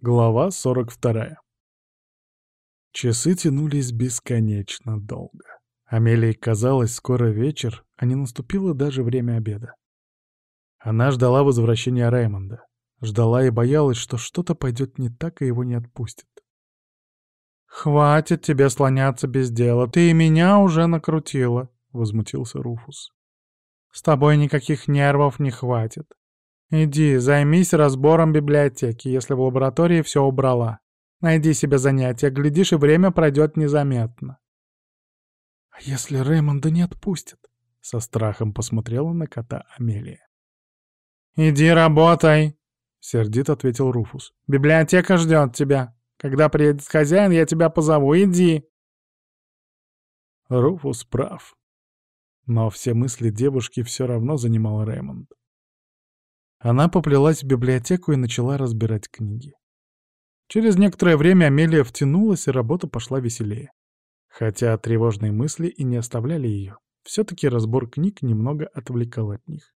Глава 42. Часы тянулись бесконечно долго. Амелии казалось, скоро вечер, а не наступило даже время обеда. Она ждала возвращения Раймонда. Ждала и боялась, что что-то пойдет не так, и его не отпустят. «Хватит тебе слоняться без дела, ты и меня уже накрутила», — возмутился Руфус. «С тобой никаких нервов не хватит. Иди, займись разбором библиотеки, если в лаборатории все убрала. Найди себе занятие, глядишь, и время пройдет незаметно. А если Реймонда не отпустят? Со страхом посмотрела на кота Амелия. «Иди работай!» — сердит ответил Руфус. «Библиотека ждет тебя. Когда приедет хозяин, я тебя позову. Иди!» Руфус прав. Но все мысли девушки все равно занимал Реймонд. Она поплелась в библиотеку и начала разбирать книги. Через некоторое время Амелия втянулась, и работа пошла веселее. Хотя тревожные мысли и не оставляли ее, все-таки разбор книг немного отвлекал от них.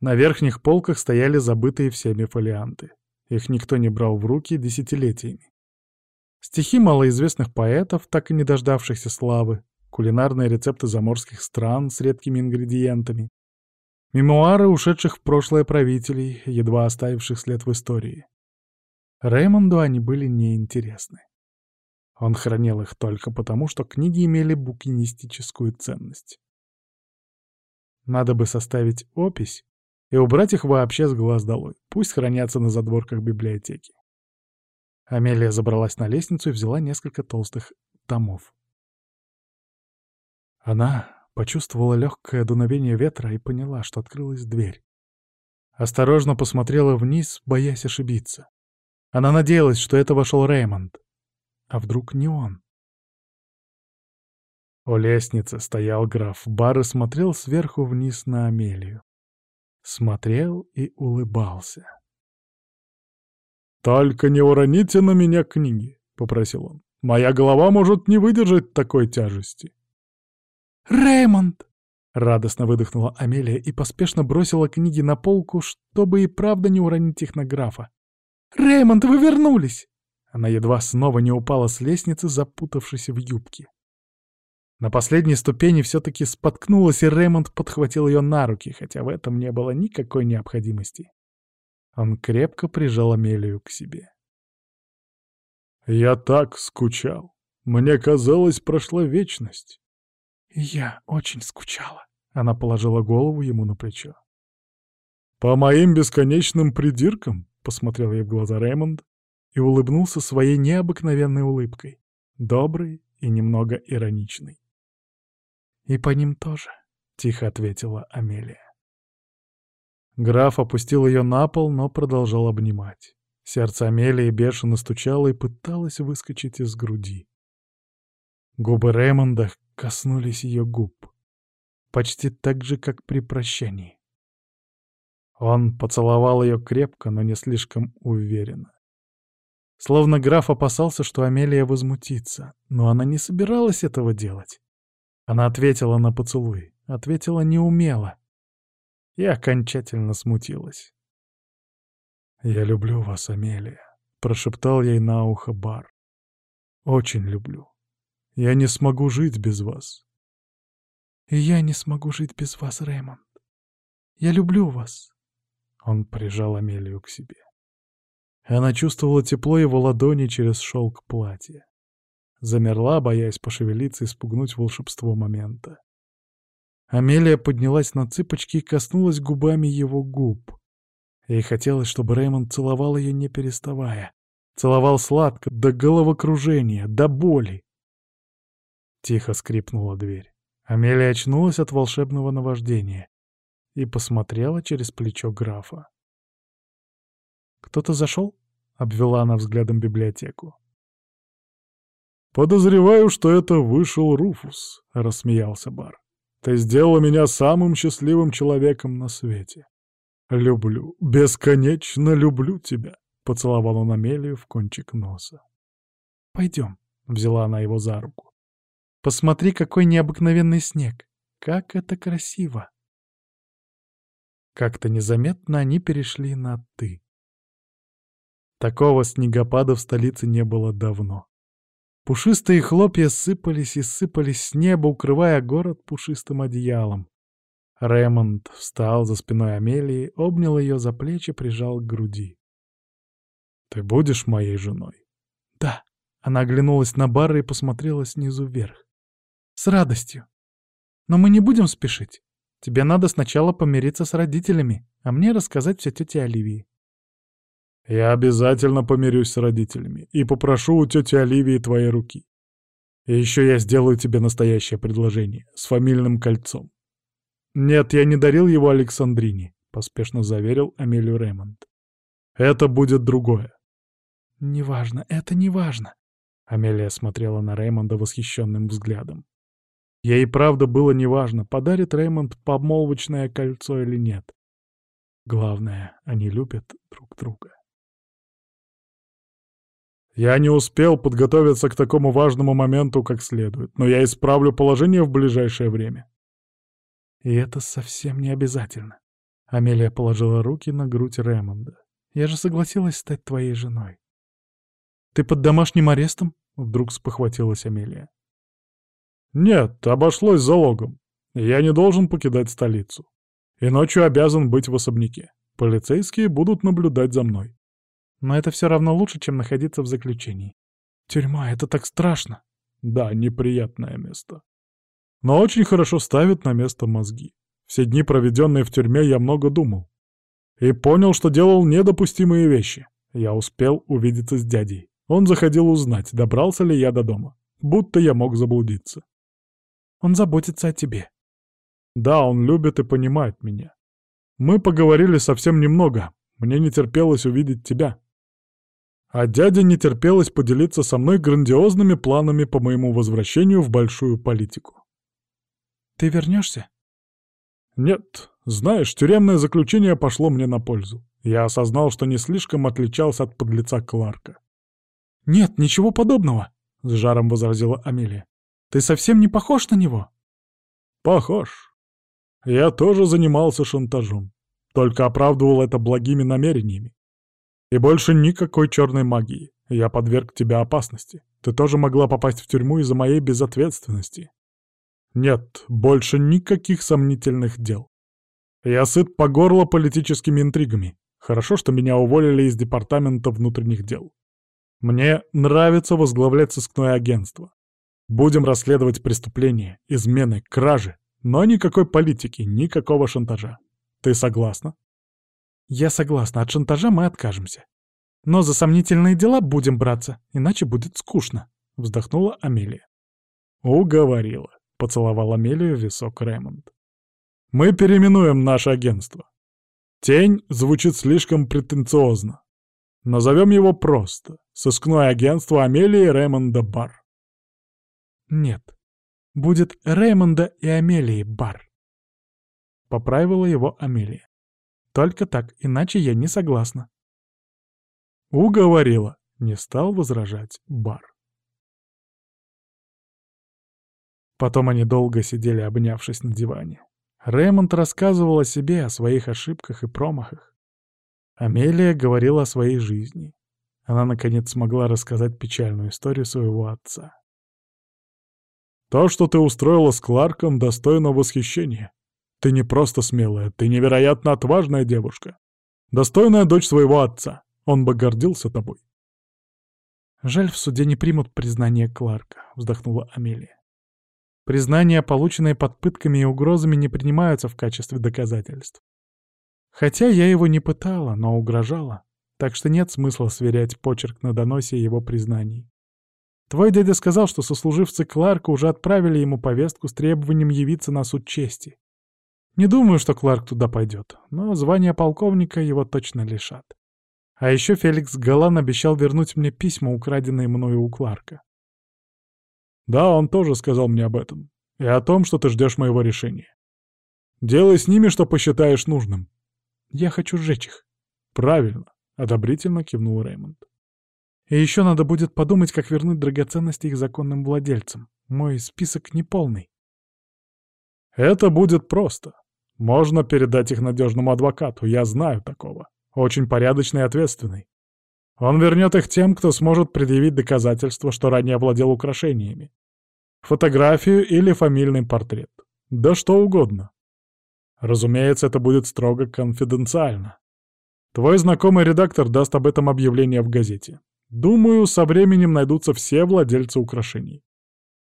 На верхних полках стояли забытые всеми фолианты. Их никто не брал в руки десятилетиями. Стихи малоизвестных поэтов, так и не дождавшихся славы, кулинарные рецепты заморских стран с редкими ингредиентами, Мемуары ушедших в прошлое правителей, едва оставивших след в истории. Реймонду они были неинтересны. Он хранил их только потому, что книги имели букинистическую ценность. Надо бы составить опись и убрать их вообще с глаз долой. Пусть хранятся на задворках библиотеки. Амелия забралась на лестницу и взяла несколько толстых томов. Она почувствовала легкое дуновение ветра и поняла, что открылась дверь. Осторожно посмотрела вниз, боясь ошибиться. Она надеялась, что это вошел Реймонд. А вдруг не он? У лестницы стоял граф Бар и смотрел сверху вниз на Амелию. Смотрел и улыбался. «Только не уроните на меня книги», — попросил он. «Моя голова может не выдержать такой тяжести». «Рэймонд!» — радостно выдохнула Амелия и поспешно бросила книги на полку, чтобы и правда не уронить их на графа. «Рэймонд, вы вернулись!» Она едва снова не упала с лестницы, запутавшись в юбке. На последней ступени все-таки споткнулась, и Рэймонд подхватил ее на руки, хотя в этом не было никакой необходимости. Он крепко прижал Амелию к себе. «Я так скучал. Мне казалось, прошла вечность. «Я очень скучала», — она положила голову ему на плечо. «По моим бесконечным придиркам?» — посмотрел ей в глаза Рэймонд и улыбнулся своей необыкновенной улыбкой, доброй и немного ироничной. «И по ним тоже», — тихо ответила Амелия. Граф опустил ее на пол, но продолжал обнимать. Сердце Амелии бешено стучало и пыталось выскочить из груди. Губы Рэймонда коснулись ее губ. Почти так же, как при прощании. Он поцеловал ее крепко, но не слишком уверенно. Словно граф опасался, что Амелия возмутится, но она не собиралась этого делать. Она ответила на поцелуй, ответила неумело и окончательно смутилась. «Я люблю вас, Амелия», — прошептал ей на ухо Бар. «Очень люблю. Я не смогу жить без вас. И я не смогу жить без вас, Рэймонд. Я люблю вас. Он прижал Амелию к себе. Она чувствовала тепло его ладони через шелк платья. Замерла, боясь пошевелиться и спугнуть волшебство момента. Амелия поднялась на цыпочки и коснулась губами его губ. Ей хотелось, чтобы Рэймонд целовал ее не переставая. Целовал сладко, до головокружения, до боли. Тихо скрипнула дверь. Амелия очнулась от волшебного наваждения и посмотрела через плечо графа. «Кто-то зашел?» — обвела она взглядом библиотеку. «Подозреваю, что это вышел Руфус», — рассмеялся Бар. «Ты сделала меня самым счастливым человеком на свете. Люблю, бесконечно люблю тебя», — поцеловал он Амелию в кончик носа. «Пойдем», — взяла она его за руку. Посмотри, какой необыкновенный снег! Как это красиво!» Как-то незаметно они перешли на «ты». Такого снегопада в столице не было давно. Пушистые хлопья сыпались и сыпались с неба, укрывая город пушистым одеялом. Ремонд встал за спиной Амелии, обнял ее за плечи, прижал к груди. «Ты будешь моей женой?» «Да». Она оглянулась на Барра и посмотрела снизу вверх. «С радостью. Но мы не будем спешить. Тебе надо сначала помириться с родителями, а мне рассказать все тете Оливии». «Я обязательно помирюсь с родителями и попрошу у тети Оливии твоей руки. И еще я сделаю тебе настоящее предложение с фамильным кольцом. «Нет, я не дарил его Александрине», — поспешно заверил Амелию Рэймонд. «Это будет другое». «Неважно, это неважно», — Амелия смотрела на Рэймонда восхищенным взглядом. Ей правда было неважно, подарит Рэймонд помолвочное кольцо или нет. Главное, они любят друг друга. Я не успел подготовиться к такому важному моменту как следует, но я исправлю положение в ближайшее время. И это совсем не обязательно. Амелия положила руки на грудь Ремонда. Я же согласилась стать твоей женой. Ты под домашним арестом? Вдруг спохватилась Амелия. Нет, обошлось залогом. Я не должен покидать столицу. И ночью обязан быть в особняке. Полицейские будут наблюдать за мной. Но это все равно лучше, чем находиться в заключении. Тюрьма — это так страшно. Да, неприятное место но очень хорошо ставит на место мозги. Все дни, проведенные в тюрьме, я много думал. И понял, что делал недопустимые вещи. Я успел увидеться с дядей. Он заходил узнать, добрался ли я до дома. Будто я мог заблудиться. Он заботится о тебе. Да, он любит и понимает меня. Мы поговорили совсем немного. Мне не терпелось увидеть тебя. А дядя не терпелось поделиться со мной грандиозными планами по моему возвращению в большую политику. Ты вернешься? Нет. Знаешь, тюремное заключение пошло мне на пользу. Я осознал, что не слишком отличался от подлеца Кларка. «Нет, ничего подобного», — с жаром возразила Амелия. «Ты совсем не похож на него». «Похож. Я тоже занимался шантажом, только оправдывал это благими намерениями. И больше никакой черной магии. Я подверг тебя опасности. Ты тоже могла попасть в тюрьму из-за моей безответственности. Нет, больше никаких сомнительных дел. Я сыт по горло политическими интригами. Хорошо, что меня уволили из Департамента внутренних дел. Мне нравится возглавлять сыскное агентство. Будем расследовать преступления, измены, кражи, но никакой политики, никакого шантажа. Ты согласна? Я согласна, от шантажа мы откажемся. Но за сомнительные дела будем браться, иначе будет скучно, вздохнула Амелия. Уговорила поцеловал Амелию висок Рэймонд. «Мы переименуем наше агентство. Тень звучит слишком претенциозно. Назовем его просто — Сыскное агентство Амелии Рэймонда Бар». «Нет, будет Рэймонда и Амелии Бар», — поправила его Амелия. «Только так, иначе я не согласна». «Уговорила», — не стал возражать Бар. Потом они долго сидели, обнявшись на диване. Рэймонд рассказывал о себе, о своих ошибках и промахах. Амелия говорила о своей жизни. Она, наконец, смогла рассказать печальную историю своего отца. «То, что ты устроила с Кларком, достойно восхищения. Ты не просто смелая, ты невероятно отважная девушка. Достойная дочь своего отца. Он бы гордился тобой». «Жаль, в суде не примут признание Кларка», — вздохнула Амелия. Признания, полученные под пытками и угрозами, не принимаются в качестве доказательств. Хотя я его не пытала, но угрожала, так что нет смысла сверять почерк на доносе его признаний. Твой дядя сказал, что сослуживцы Кларка уже отправили ему повестку с требованием явиться на суд чести. Не думаю, что Кларк туда пойдет, но звание полковника его точно лишат. А еще Феликс Галан обещал вернуть мне письма, украденные мною у Кларка. Да, он тоже сказал мне об этом. И о том, что ты ждешь моего решения. Делай с ними, что посчитаешь нужным. Я хочу сжечь их. Правильно, — одобрительно кивнул Реймонд. И еще надо будет подумать, как вернуть драгоценности их законным владельцам. Мой список неполный. Это будет просто. Можно передать их надежному адвокату, я знаю такого. Очень порядочный и ответственный. Он вернет их тем, кто сможет предъявить доказательства, что ранее владел украшениями. Фотографию или фамильный портрет. Да что угодно. Разумеется, это будет строго конфиденциально. Твой знакомый редактор даст об этом объявление в газете. Думаю, со временем найдутся все владельцы украшений.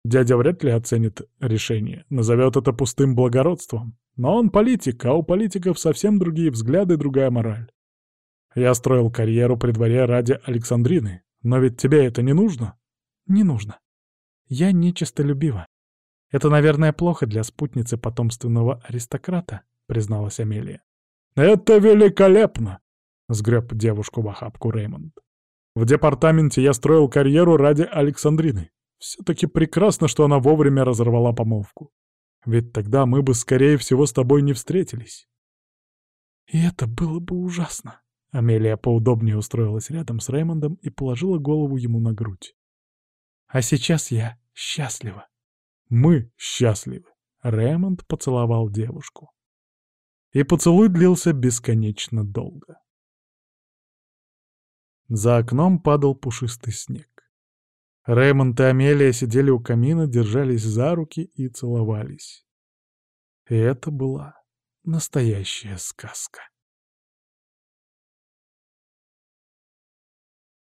Дядя вряд ли оценит решение, назовет это пустым благородством. Но он политик, а у политиков совсем другие взгляды, другая мораль. Я строил карьеру при дворе ради Александрины, но ведь тебе это не нужно? Не нужно. Я нечистолюбива. Это, наверное, плохо для спутницы потомственного аристократа, призналась Амелия. Это великолепно! Сгреб девушку в охапку Реймонд. В департаменте я строил карьеру ради Александрины. Все-таки прекрасно, что она вовремя разорвала помолвку. Ведь тогда мы бы, скорее всего, с тобой не встретились. И это было бы ужасно. Амелия поудобнее устроилась рядом с Реймондом и положила голову ему на грудь. А сейчас я счастлива. Мы счастливы. Реймонд поцеловал девушку. И поцелуй длился бесконечно долго. За окном падал пушистый снег. Рэймонд и Амелия сидели у камина, держались за руки и целовались. И это была настоящая сказка.